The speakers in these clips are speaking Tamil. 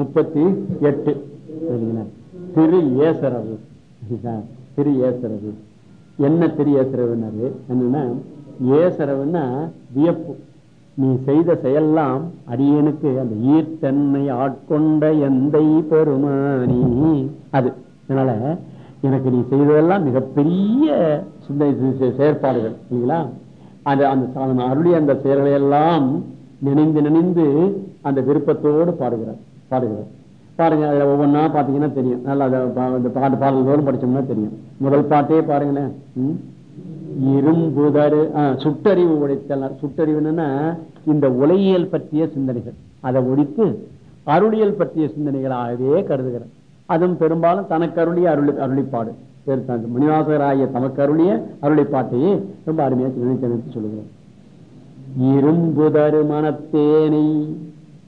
முப்பத்தி எட்டு. சரிங்களா? திரு ஏசரவு. திரு ஏசரவு. என்ன திரு ஏசரவுன்னாரு? என்னன்னா ஏசரவுன்னா வியப்பு. நீ செய்த செயல்லாம் அடியனுக்கு அந்த ஈர்த்தன்னை ஆட்கொண்ட எந்தை பெருமானி. அது. அதனால எனக்கு நீ செய்ததெல்லாம் மிகப்பெரிய செயற்பாடுகள். இல்லைங்களா அந்த அந்த அவன் அருளிய அந்த செயல்களை எல்லாம் நினைந்து நினைந்து அந்த விருப்பத்தோடு பாடுகிறார். பாடுகிறது பாருங்க அதில் ஒவ்வொன்றா பார்த்தீங்கன்னா தெரியும். நல்லா அதை இந்த பாட்டு பாடல்களோடு படித்தோம்னா தெரியும். முதல் பாட்டே பாருங்களேன். இரும்புதரு சுட்டறிவு உடைத்தல். சுட்டறிவு என்னன்னா இந்த உலகியல் பற்றிய சிந்தனைகள். அதை ஒழித்து அருளியல் பற்றிய சிந்தனைகளாகவே கருதுகிறேன். அதுவும் பெரும்பாலும் தனக்கு அருளிய அருளி அருளிப்பாடு. பேர் தான் மணிவாசகராகிய தமக்கு அருளிய அருளிப்பாட்டையே ரொம்ப அருமையாக நினைத்து நினைத்து இரும்புதரு மனத்தேனை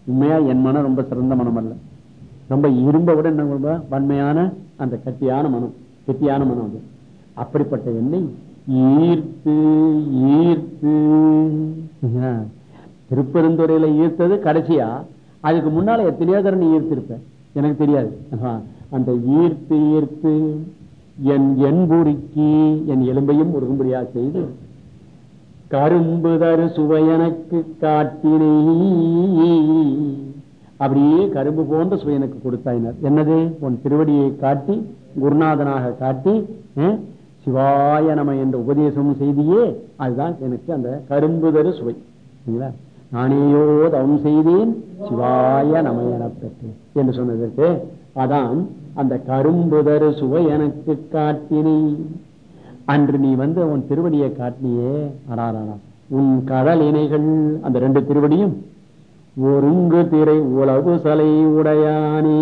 உண்மையா என் மனம் ரொம்ப சிறந்த மனம் அல்ல. ரொம்ப இரும்பை விட என்ன ரொம்ப வன்மையான அந்த கட்டியான மனம். கெட்டியான மனம் அது. அப்படிப்பட்ட எண்ணெய் ஈர்த்து ஈர்த்து. திருப்பெருந்துறையில ஈர்த்தது கடைசியா? அதுக்கு முன்னால எத்தனையோ தர நீ ஈர்த்திருப்ப. எனக்கு தெரியாது. அந்த ஈர்த்து ஈர்த்து என் என்புருக்கி என் எலும்பையும் உருகும்படியா செய்து கரும்பு தரு சுவையனுக்கு காட்டினை அப்படியே கரும்பு போன்ற சுவையனுக்கு கொடுத்தாயினர். என்னது? உன் திருவடியை காட்டி குருநாதனாக காட்டி சிவாய நம என்ற உபதேசமும் செய்தியே அதுதான் எனக்கு அந்த கரும்பு தரு சுவை நானேயோ தவம் செய்தேன் சிவாய நம எனப்பட்டு என்று சொன்னதற்கு அதான் அந்த கரும்பு தரு சுவை எனக்கு காட்டினை அன்று நீ வந்து உன் திருவடியை காட்டினியே. அடாராடா உன் கடல் இணைகள் அந்த ரெண்டு திருவடியும் ஒருங்கு திரை உளவு சலை உடையானே.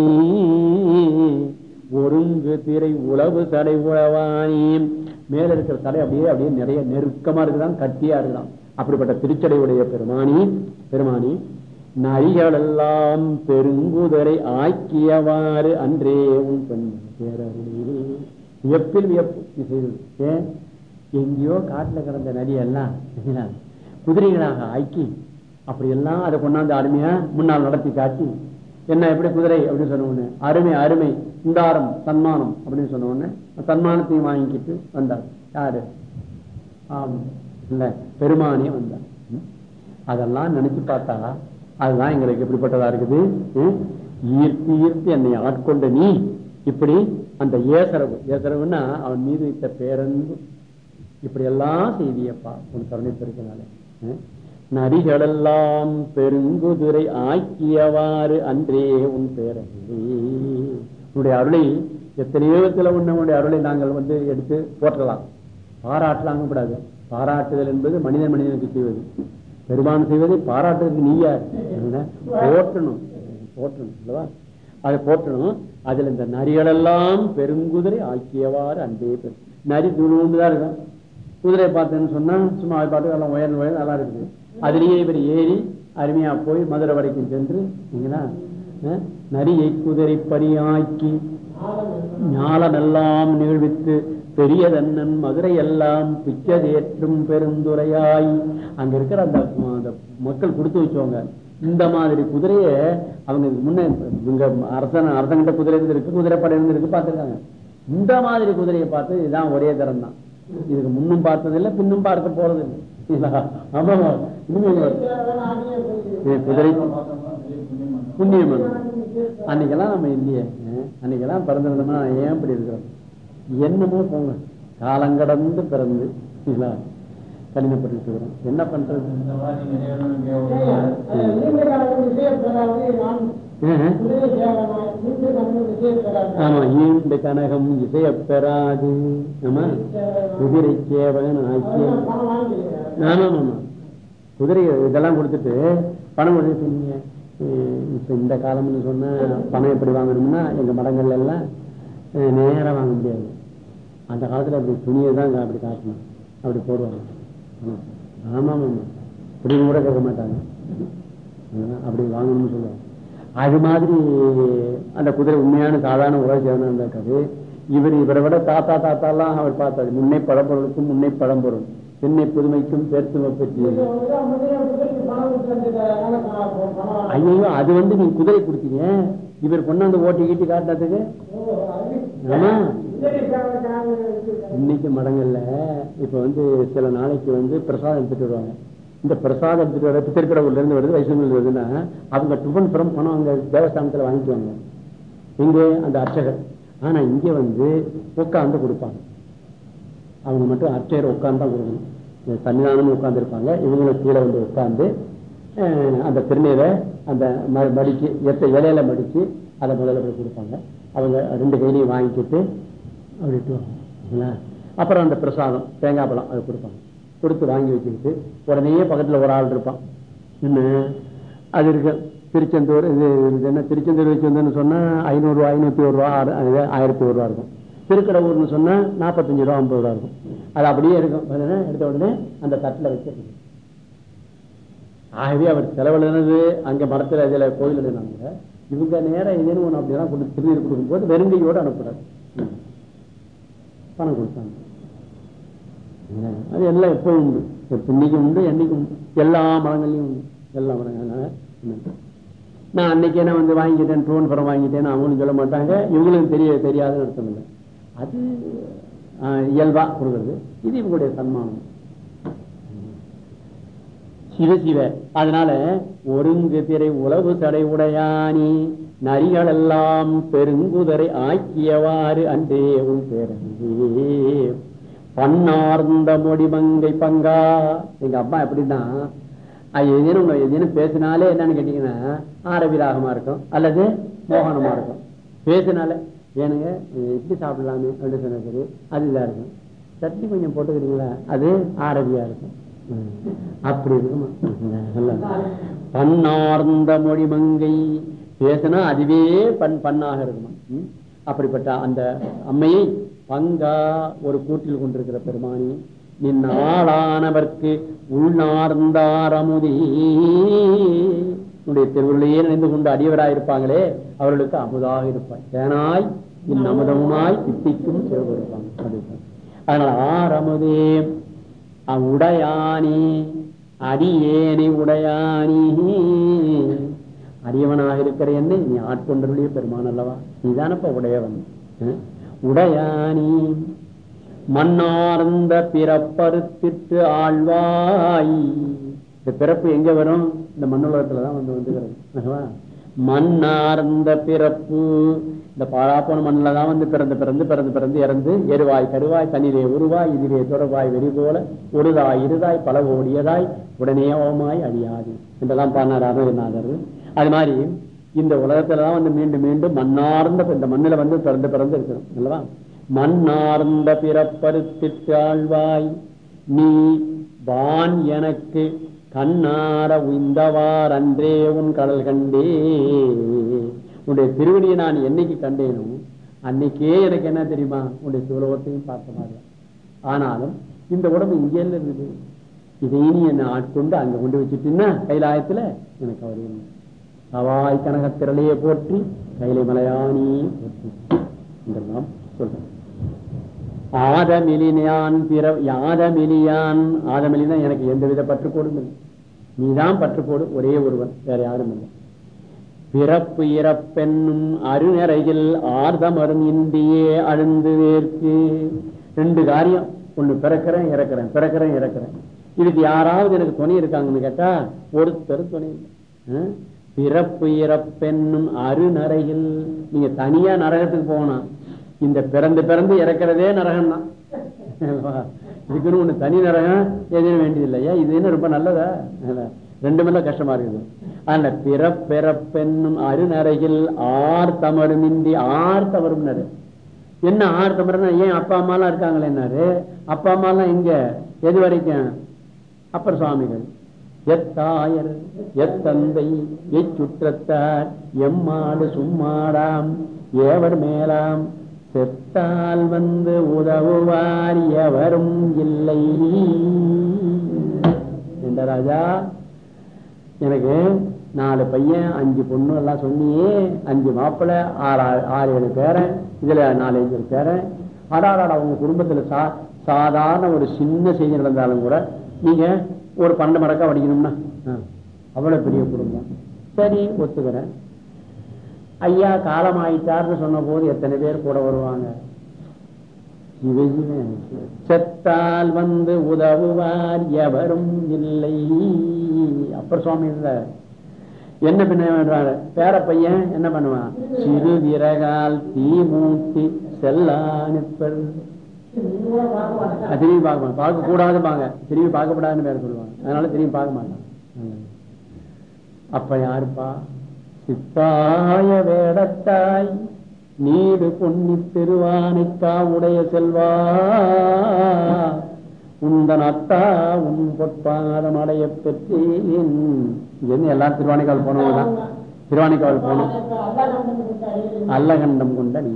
ஒருங்கு திரை உளவு சலை உழவானே. மேல இருக்கிற தடை அப்படியே அப்படியே நிறைய நெருக்கமா இருக்குதான் கட்டியா இருக்குதான். அப்படிப்பட்ட திருச்சடை உடைய பெருமானி பெருமானி நரிகளெல்லாம் பெருங்குதரை ஆக்கியவாறு அன்றே உன் பெண் பேரருளே. வியப்பில் வியப்பு. செய்தது ஏன் எங்கேயோ காட்டுல கிடந்த நரியெல்லாம் குதிரைகளாக ஆக்கி அப்படி எல்லாம் அதை கொண்டாந்து அருமையா முன்னால் நடத்தி காட்டி என்ன எப்படி குதிரை அப்படின்னு சொன்ன உடனே அருமை அருமை இந்தாரம் சன்மானம் அப்படின்னு சொன்ன உடனே சன்மானத்தையும் வாங்கிக்கிட்டு வந்தார். யாரு? ஆமா இல்ல பெருமானே வந்தார். அதெல்லாம் நினைச்சு பார்த்தா அதுதான் எங்களுக்கு எப்படிப்பட்டதா இருக்குது. ஈர்த்து ஈர்த்து என்னை ஆட்கொண்ட நீ இப்படி அந்த ஏசரவு. ஏசரவுன்னா அவன் மீது வைத்த பேரன்பு. இப்படி எல்லாம் செய்தியப்பா. உன் கருணை பெருக்கினாலே. நரிகளெல்லாம் பெருங்குதிரை ஆக்கியவாறு அன்றே உன் பேரன்பே. உன்னுடைய அருளை எத்தனையோ விதத்துல உன்னுடைய அருளை நாங்கள் வந்து எடுத்து போற்றலாம். பாராட்டலாம் கூடாது. பாராட்டுதல் என்பது மனித மனிதனுக்கு செய்வது. பெருமான் செய்வதை பாராட்டுறதுக்கு நீ யார்? என்ன? போற்றணும். போற்றணும். இல்லவா அதை போற்றணும். அதுல இந்த நரிகளெல்லாம் பெருங்குதிரை ஆக்கியவாறு அன்பே பெரு. நரி துணுண்டுதான் இருக்கும் குதிரையை பார்த்தேன்னு சொன்னா சும்மா அதை பார்த்து எல்லாம் உயர்ந்து உயர்ந்து நல்லா இருக்குது. அதுலயே இவர் ஏறி அருமையா போய் மதுரை வரைக்கும் சென்று அஹ், நரியை குதிரை பணியாக்கி ஞாலமெல்லாம் நிகழ்வித்து பெரியதன்னன் மதுரை எல்லாம் பிச்சதேற்றும் பெருந்துரையாய். அங்க இருக்கிற அந்த அந்த மக்கள் கொடுத்து வச்சவங்க இந்த மாதிரி குதிரைய அவங்க முன்னே முன்ன அரசன் அரசங்கிட்ட குதிரை இருந்திருக்கு குதிரைப்படை இருந்திருக்கு பார்த்திருக்காங்க. இந்த மாதிரி குதிரையை பார்த்து இதுதான் ஒரே தரம் தான் இதுக்கு முன்னும் பார்த்ததில்லை பின்னும் பார்க்க போறது ஆமா இது குதிரை புண்ணியம் அன்னைக்கெல்லாம் நம்ம இல்லையே. அன்னைக்கெல்லாம் பிறந்திருந்தோம்னா ஏன் இப்படி இருக்கிறோம் என்னமோ போங்க. காலங்கடந்து பிறந்து இல்லைங்களா கடினப்பட்டு இருக்கிறோம் என்ன பண்றது ஆமா ஈண்டு கனகம் இசையப் பெறாது ஆமா குதிரை சேவகன் ஆக்கிய ஆமா ஆமா குதிரை இதெல்லாம் கொடுத்துட்டு பணம் கொடுத்து இப்ப இந்த காலம்னு சொன்னா பணம் எப்படி வாங்கணும்னா எங்க மடங்கள்ல எல்லாம் அஹ் நேரா வாங்க முடியாது. அந்த காலத்துல அப்படி துணியை தான் அப்படி காட்டணும். அப்படி போடுவாங்க. ஆமா ஆமா இப்படின்னு கூட கேட்க மாட்டாங்க. அப்படி வாங்கணும்னு சொல்லுவாங்க. அது மாதிரி அந்த குதிரை உண்மையான சாதாரண உலக சேவனா இருக்காது. இவர் இவரை விட தாத்தா தாத்தாலாம் அவர் பார்த்தாரு. முன்னை பழம்பொருளுக்கும் முன்னை பழம்பொருள். பெண்ணை புதுமைக்கும் பேர்த்துவ பற்றியது ஐயோ அது வந்து நீங்க குதிரை கொடுத்தீங்க. இவர் கொண்டாந்து ஓட்டி கீட்டி காட்டுறதுக்கு ஆமா. இன்னைக்கு மடங்கள்ல இப்ப வந்து சில நாளைக்கு வந்து பிரசாதம் எடுத்துட்டு வருவாங்க. இந்த பிரசாதம் எடுத்துட்டு வர திருக்கடவுர்ல இருந்து வருது வைஷ்ணவில் வருதுன்னா அவங்க டுபன் புறம் பணம் அங்க தேவஸ்தானத்துல வாங்கிக்குவாங்க. இங்க அந்த அர்ச்சகர். ஆனா இங்க வந்து உட்காந்து கொடுப்பாங்க. அவங்க மட்டும் அர்ச்சகர் உட்கார்ந்து தான் கொடுக்கணும். இந்த உட்கார்ந்து இருப்பாங்க இவங்களும் கீழே வந்து உட்கார்ந்து அந்த திருநீரை அந்த ம- மடிச்சு எத்த இலையில மடிச்சு அதை முதல்ல போய் கொடுப்பாங்க. அவங்க ரெண்டு கையிலையும் வாங்கிக்கிட்டு அப்படி அப்புறம் அந்த பிரசாதம் தேங்காய் பழம் அது கொடுப்பாங்க. கொடுத்து வாங்கி வச்சுக்கிட்டு உடனே பக்கத்துல ஒரு ஆள் இருப்பான். என்ன? அது இருக்கு திருச்செந்தூர் இது இது என்ன? திருச்செந்தூர் வச்சு சொன்னால் ஐநூறுரூவா ஐநூறு ஒரு ரூபா ஆறு- ஆயிரத்தி ஒரு ரூபா இருக்கும். திருக்கடவுர்னு சொன்னா நாற்பத்தஞ்சு ரூபா ஐம்பது ரூபா இருக்கும். அது அப்படியே இருக்கும். எடுத்த உடனே அந்த தட்டில் வச்சிருக்கு ஆகவே அவர் செலவழினது அங்க மரத்தில் இதில் கோயில் எழுதினாங்க இவங்க நேரம் இதுன்னு ஒன்று அப்படியெல்லாம் கொண்டு திருநீர் கொடுக்கும்போது வெறுங்கையோடு அனுப்புறாரு. பணம் கொடுத்தாங்க. அது எல்லாம் எப்பவும் உண்டு. இன்னைக்கும் இன்னைக்கு உண்டு என்னைக்கு உண்டு. எல்லா மரங்கள்லையும் உண்டு. எல்லா மரங்கள். நான் அன்னைக்கு என்ன வந்து வாங்கிட்டேன் ட்ரோன் படம் வாங்கிட்டேன்னு அவங்களும் சொல்ல மாட்டாங்க. இவங்களும் தெரிய தெரியாதுன்னு அர்த்தம் இல்லை. அது ஆஹ், இயல்பா கொடுக்குறது. இது இவங்களுடைய சன்மானம். சிவ சிவ அதனால ஒருங்கு திரை உளவு தடை உடையானி நரிகளெல்லாம் பெருங்குதரை ஆக்கியவாறு அன்றே உன் பேரங்கே பன்னார்ந்த மொழிமங்கை பங்கா. எங்க அப்பா எப்படின்னா அது எதேனும் ஒண்ணு பேசினாலே என்னன்னு கேட்டீங்கன்னா ஆரவி ராகமா இருக்கும் அல்லது மோகனமா இருக்கும். பேசினாலே ஏனுங்க எப்படி சாப்பிடலாமே அப்படின்னு சொன்ன சரி அது இருக்கும். சட்னி கொஞ்சம் போட்டுக்கிறீங்களா அது ஆரவியா இருக்கும். அப்படி இருக்குமா? பன்னார்ந்த மொழி மங்கை பேசினா அதுவே பண் பண்ணாக இருக்குமா அப்படிப்பட்ட அந்த அம்மையை பங்கா ஒரு கூட்டில் கொண்டிருக்கிற பெருமானி நின் ஆளானவர்க்கு உள்நார்ந்தாரமுதே உன்னுடைய திருவுருளையே நினைந்து கொண்டு அடியவராயிருப்பாங்களே அவர்களுக்கு அமுதாக இருப்பாய். தேனாய் இன் அமுதமுமாய் தித்திக்கும் சிவபெருப்பாங்க அதனால ஆரமுதே உடையானி அடியேனி உடையானி. அரியவனாக இருக்கிற என்னை நீ ஆட்கொண்டருடைய பெருமான் அல்லவா? நீதானப்ப உடையவன். உடையானி. மண்ணார்ந்த பிறப்பறுத்திட்டு ஆழ்வாய். இந்த பிறப்பு எங்க வரும்? இந்த மண்ணுலகத்துலதான் வந்து வந்துகிறது. அல்லவா? மண்ணார்ந்த பிறப்பு. இந்த பாழாப்போன மண்ணில் தான் வந்து பிறந்து பிறந்து பிறந்து பிறந்து இறந்து எருவாய் கருவாய் தனிலே உருவாய் இதிலே தொடர்வாய் வெறி போல ஒருதாய் இருதாய் பல ஓடியதாய் உடனே ஓமாய் அழியாது. என்றெல்லாம் பாடினார் அருணகிரிநாதர். அது மாதிரி இந்த உலகத்துல தான் வந்து மீண்டும் மீண்டும் மண்ணார்ந்த இந்த மண்ணில வந்து பிறந்து பிறந்து இருக்கணும் அல்லவா மண்ணார்ந்த பிறப்பறுத்திட்டு நீ வான் எனக்கு கண்ணார உய்ந்தவார் அன்றே உன் கடல் கண்டே உன்னுடைய திருவடியை நான் என்னைக்கு கண்டேனோ அன்னைக்கே எனக்கு என்ன தெரியுமா? உன்னுடைய சுலோகத்தையும் பார்த்த மாதிரி. ஆனாலும் இந்த உடம்பு இங்கே இருந்தது இதையும் நீ என்னை ஆட்கொண்டு அங்க கொண்டு வச்சுட்டீங்கன்னா கைலாயத்துல எனக்கு அவர் இல்லை. அவாய் கனகத்திரளையே போற்றி கைலை மலையானி போற்றி. என்றெல்லாம் சொல்றேன் ஆதமிலினான் பிற யாதமிலியான் ஆதமிலினா எனக்கு எந்தவித பற்றுக்கோடும் இல்லை. நீதான் பற்றுக்கோடு ஒரே ஒருவன் வேற யாரும் இல்லை. பிறப்பு இறப்பென்னும் அருநரையில் ஆர்தமரும் இந்தியே அழுந்து வேர்க்கு ரெண்டு காரியம். ஒண்ணு பிறக்கிறேன் இறக்குறேன் பிறக்கிறேன் இறக்குறேன். இதுக்கு யாராவது எனக்கு துணை இருக்காங்கன்னு கேட்டா ஒருத்தர் துணை இல்லை. பிறப்பு இறப்பென்னும் அருநரையில். நீங்க தனியா நரகத்துக்கு போகணும். இந்த பிறந்து பிறந்து இறக்குறதே நரகம் தான் இதுக்குன்னு ஒண்ணு தனி நரகம் எதுவும் வேண்டியதில்லையா இது என்ன ரொம்ப நல்லதா? இல்ல. ரெண்டுமெல்லாம் கஷ்டமா இருக்குது. அந்த பிறப்பிறப்பென்னும் அருநரையில் ஆர் தமருமின்றி ஆர் தவறும் என்ன ஆர் தமருன்னா ஏன் அப்பா அம்மா எல்லாம் இருக்காங்களே என்னாரு அப்பா அம்மா எல்லாம் எங்க? எது வரைக்கும்? அப்பர் சுவாமிகள். எத்தாயர் எத்தந்தை எச்சுற்றத்தார் எம்மாடு சும்மாடாம் ஏவர் மேலாம். செத்தால் வந்து உதவுவார் எவரும் இல்லை. என்ற ராஜா எனக்கு நாலு பையன் அஞ்சு பொண்ணு எல்லாம் சொன்னியே அஞ்சு மாப்பிள்ளை ஆறு ஆறு- ஏழு பேரன் இதுல நாலு அஞ்சு பேரன். அடாடாடா உங்க குடும்பத்துல சா சாதாரண ஒரு சின்ன செய்தி நடந்தாலும் கூட நீங்க ஒரு பன்னெண்டு மடக்கா வடிக்கணும்னா? அவ்வளவு பெரிய குடும்பம். சரி ஒத்துக்கிறேன். ஐயா காலம் ஆயிட்டார்னு சொன்ன போது எத்தனை பேர் கூட வருவாங்க? இவையுமே செத்தால் வந்து உதவுவார் எவரும் இல்லை. அப்பர் சுவாமி இல்ல. என்ன பண்ண பேர பையன் என்ன பண்ணுவான்? சிறு விறகால் தீ மூட்டி செல்லானுப்பல் திரும்பி பார்க்க மாட்டாங்க. பார்க்க கூடாதுப்பாங்க திரும்பி பார்க்கப்படாதுன்னு பேர சொல்லுவாங்க. அதனால திரும்பி பார்க்க மாட்டான் அப்ப யாருப்பா? சித்தாய வேடத்தாய் நீடு பொன்னி திருவானைக்கா உடைய செல்வா. உந்தன் அத்தா உன் பொற்பாதம் அடைய பெற்றேன். இங்கிருந்து எல்லாரும் திருவானைக்காவல் போனவங்க தான். திருவானைக்காவல் போனோம். அல்லகண்டம் கொண்ட நீ.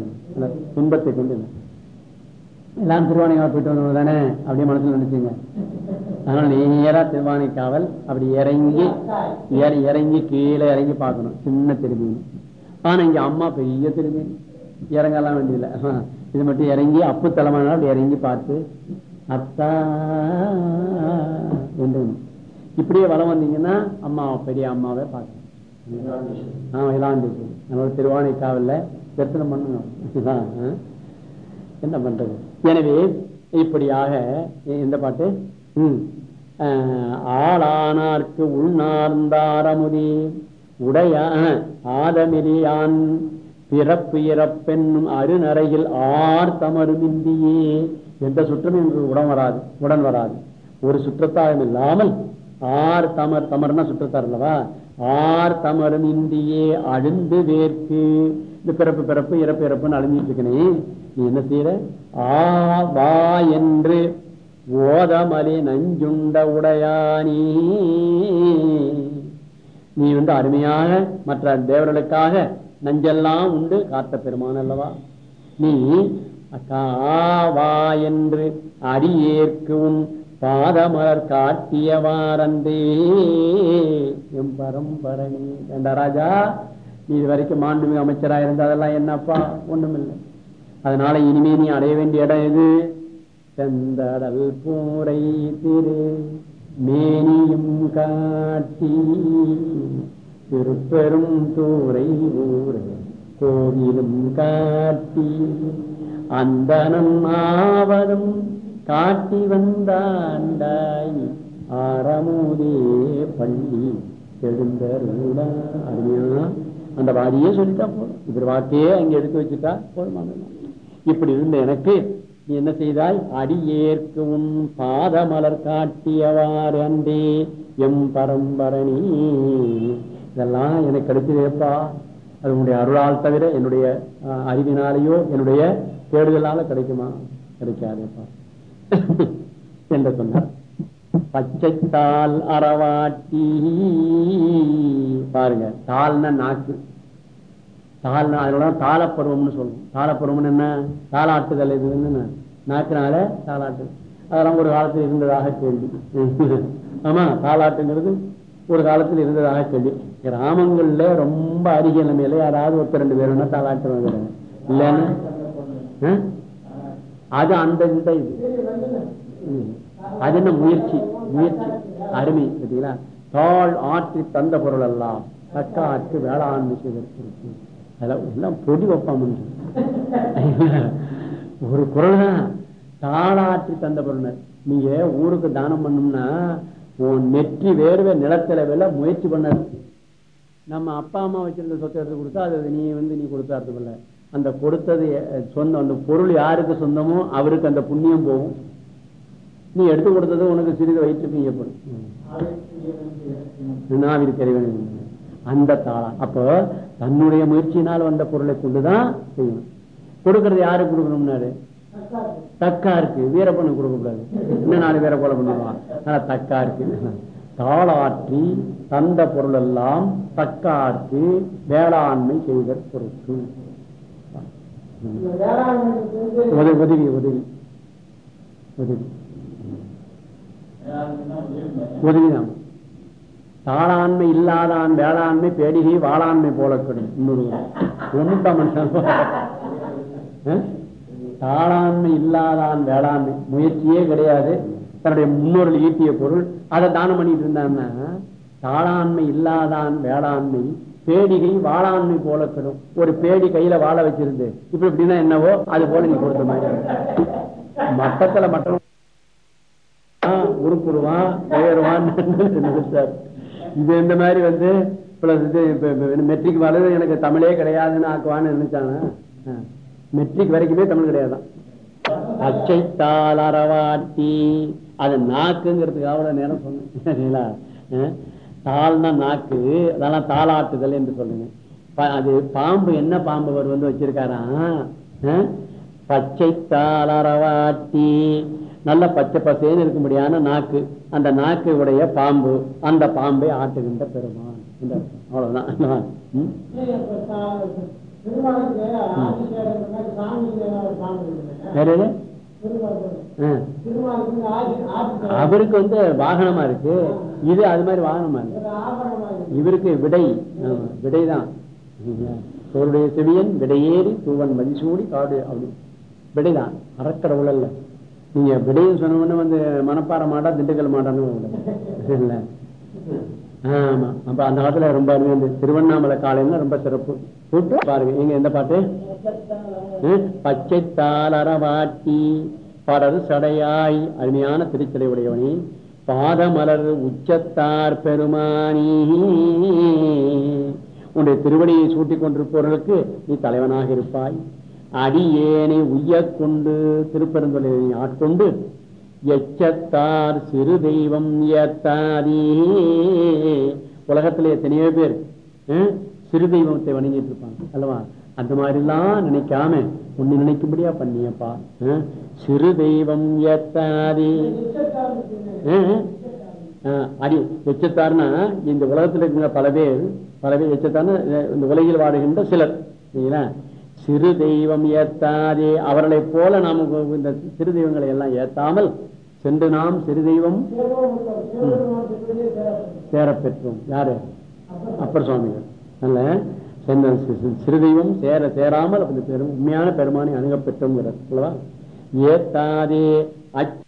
துன்பத்தை கொண்டு எல்லாம் திருவானைக்காவல் போயிட்டு வந்தவங்க தானே? அப்படியே மனசுல நினைச்சுங்க. அதனால நேரா திருவானைக்காவல் அப்படி இறங்கி இறங்கி கீழே இறங்கி பார்க்கணும். சின்ன திரும்பி ஆனா இங்க அம்மா பெரிய திரும்பி இறங்கலாம் வேண்டியதில்லை. இது மட்டும் இறங்கி அப்பு தலைமான அப்படி இறங்கி பார்த்து அத்தா என்று இப்படியே வளம் வந்தீங்கன்னா அம்மா பெரிய அம்மாவை பார்க்கணும். ஆமா இலாண்டேஸ்வரி நம்மளோட திருவானைக்காவல்ல தரிசனம் பண்ணணும் என்ன பண்றது? எனவே இப்படியாக இந்த பாட்டு ஆளானார்க்கு உள்நார்ந்தாரமுதி உடைய ஆதமிரியான் பிறப்பு இறப்பென்னும் அருநரையில் ஆர் தமருமிந்தியே எந்த சுற்றமும் எங்களுக்கு உடன் வராது உடன் வராது. ஒரு சுற்றத்தாகம் இல்லாமல் ஆர் தமர் தமர்னா சுற்றத்தார் அல்லவா? ஆர் தமரும் இந்தியே அழுந்து வேர்க்கு இந்த பிறப்பு பிறப்பு இறப்பு இறப்புன்னு அழிஞ்சிட்டு இருக்கனே நீ என்ன செய்யற ஆ வா என்று ஓதமலி நஞ்சுண்ட உடையானி. நீ வந்து அருமையாக மற்ற தேவர்களுக்காக நஞ்செல்லாம் உண்டு காத்த பெருமான் அல்லவா? நீ வா என்று அடியேற்கு உன் பாதமலர் காட்டியவாரந்தே எம் பரம்பரணி என்ற ராஜா நீ இது வரைக்கும் மாண்புமிகு அமைச்சரா இருந்த அதெல்லாம் என்னப்பா? ஒண்ணுமில்லை. அதனால இனிமே நீ அடைய வேண்டிய இடம் எது? செந்தடல் பூரை திரு மேனியும் காட்டி திருப்பெரும் தூரை ஊரை கோவிலும் காட்டி அந்தனம் ஆவதும் காட்டி வந்தாண்டாய். ஆரமுதே பள்ளி எழுந்தருளா அருமையா அந்த வாரியே சொல்லிட்டா போதும். இவர் வாக்கையே அங்க எடுத்து வச்சுட்டா போதுமான இப்படி இருந்த எனக்கு நீ என்ன செய்தாய்? அடியேற்கும் பாதமலர் காட்டியவாறு அன்றே எம் பரம்பரணி. இதெல்லாம் எனக்கு கிடைச்சதேப்பா அது அருளால் தவிர என்னுடைய அறிவினாலேயோ என்னுடைய தேடுதலால கிடைக்குமா? கிடைக்காதேப்பா. என்று சொன்னார். பச்சைத்தால் அறவாட்டி. பாருங்க தாள்னா நாக்கு. தாள்னா அதோட தாளப்பருவம்னு சொல்லுவோம். தாளப்பருவம்னு என்ன? தாளாட்டுதல் இது என்ன? நாக்குனால தாளாட்டு. அதெல்லாம் ஒரு காலத்தில் இருந்ததாக கேள்வி. ஆமா தாளாட்டுங்கிறது ஒரு காலத்தில் இருந்ததாக கேள்வி. கிராமங்கள்ல ரொம்ப அருகே நிலைமையில யாராவது ஒருத்தர் ரெண்டு பேர் தாளாட்டு வந்துடுறாங்க இல்லைன்னு? அது அந்த இந்த இது. அது என்ன? முயற்சி முயற்சி. அருமை பார்த்தீங்களா தாள் ஆற்றி தந்த பொருள் எல்லாம் தக்க ஆற்று வேளாண்மை செய்வதற்கு அதெல்லாம் எல்லாம் பொடி வைப்பான் ஒரு குரல் தான். தாளாற்றி தந்த பொருள் நீங்க ஊருக்கு தானம் பண்ணோம்னா உன் நெற்றி வேர்வை நிலத்தில வேலை முயற்சி பண்ண நம்ம அப்பா அம்மா வச்சிருந்த சொத்தை எடுத்து கொடுத்தா அது நீ வந்து நீ கொடுத்தாரு இல்ல அந்த கொடுத்தது சொந்தம் அந்த பொருள் யாருக்கு சொந்தமோ அவருக்கு அந்த புண்ணியம் போகும். நீ எடுத்து கொடுத்தது உனக்கு சிறிது வயிற்றுக்கு ஏற்படும் நாவிற்கறிவன் அந்த தாளம் அப்போ தன்னுடைய முயற்சியினால் வந்த பொருளை கொண்டுதான் செய்யணும். கொடுக்கறது யாருக்கு கொடுக்கணும்னாரு தக்கா இருக்கு வீரப்பண்ணு கொடுக்க கூடாது இன்னும் நாலு பேரை கொலை பண்ணுவான் ஆனா தக்கா இருக்கு தாளாற்றி தந்த பொருள் எல்லாம் தக்காற்று வேளாண்மை செய்த பொருட்கள் உதவி உதவி உதவி. உதவி. உதவிதான். தாளாண்மை இல்லாதான் வேளாண்மை பேடிகை வாளாண்மை போல இன்னொரு மனுஷன். தாளாண்மை இல்லாதான் வேளாண்மை. முயற்சியே கிடையாது. தன்னுடைய முன்னோர்கள் ஈட்டிய பொருள். அதை தானம் பண்ணிட்டு இருந்தான்னா தாளாண்மை இல்லாதான் வேளாண்மை பேடிகை வாழாண்மை போல பெறும் ஒரு பேடி கையில வாழ வச்சிருந்து இப்ப இப்படின்னா என்னவோ அது போல நீ கொடுத்த மாதிரி. மட்டத்துல மட்டம் உருப்புடுவான் பெயருவான் சார் இது இந்த மாதிரி வந்து பிளஸ் மெட்ரிக் வலது எனக்கு தமிழே கிடையாதுன்னு ஆக்குவான்னு நினைச்சாங்க. மெட்ரிக் வரைக்குமே தமிழ் கிடையாதான். அச்சைத்தால் அறவாட்டி. அது நாக்குங்கிறதுக்கு அவ்வளவு நேரம் சொன்னேன். தாள்னா நாக்கு. அதெல்லாம் தாளாட்டுதல் என்று சொல்லுங்க அது பாம்பு என்ன பாம்பு அவர் வந்து வச்சிருக்காராம் பச்சை தாளரவாட்டி நல்ல பச்சை பசேன்னு இருக்கும்படியான நாக்கு. அந்த நாக்கு உடைய பாம்பு அந்த பாம்பை ஆட்டுகின்ற பெருமான். அவ்வளவுதான். அவருக்கு வந்து வாகனமா இருக்கு. இது அது மாதிரி வாகனமா இருக்கு இவருக்கு விடை. விடைதான். அவருடைய செவியன் விடையேறி தூவன் மதிசூடி காடு அப்படி. விடைதான். அறக்கடவுள் அல்ல நீங்க விடையும் சொன்ன வந்து மணப்பாற மாடா திண்டுக்கல் மாடான்னு ஆமா. அப்ப அந்த காலத்துல ரொம்ப அருமையா திருவண்ணாமலை காலையில ரொம்ப சிறப்பு. கூட்டு பாருங்க. நீங்க எந்த பாட்டு? பச்சை தாளரவாட்டி படரு சடையாய். அருமையான திருச்சடை உடையவனே. பாதமலர் உச்சத்தார் பெருமானி. உன்னுடைய திருவடியை சூட்டிக் கொண்டிருப்பவர்களுக்கு நீ தலைவனாக இருப்பாய். அடியேனை உய்யக்கொண்டு கொண்டு ஆட்கொண்டு எச்சத்தார் சிறு தெய்வம் ஏத்தாதே. உலகத்துல எத்தனையோ பேர் சிறு தெய்வத்தை வணங்கிட்டு இருப்பாங்க அல்லவா? அந்த மாதிரி எல்லாம் நினைக்காம ஒண்ணு நினைக்கும்படியா பண்ணியப்பா சிறு தெய்வம் ஏத்தாதே. அடி எச்சத்தார்னா இந்த உலகத்தில் இருக்கிற பல பேர் பல பேர் எச்சத்தார்னா இந்த உலகில் வாடுகின்ற சிலர் சரிங்களா? சிறு தெய்வம் ஏத்தாதே. அவர்களை போல நாம இந்த சிறு தெய்வங்களை எல்லாம் ஏத்தாமல் சென்று நாம் சிறு தெய்வம் சேரப்பெற்றோம். யாரு? அப்பர் சுவாமிகள். அல்ல சிறு தெய்வம் சேர சேராமல் பெரும் உண்மையான பெருமானை அணுகப்பெற்றோம் அல்லவா ஏத்தாதே. அச்ச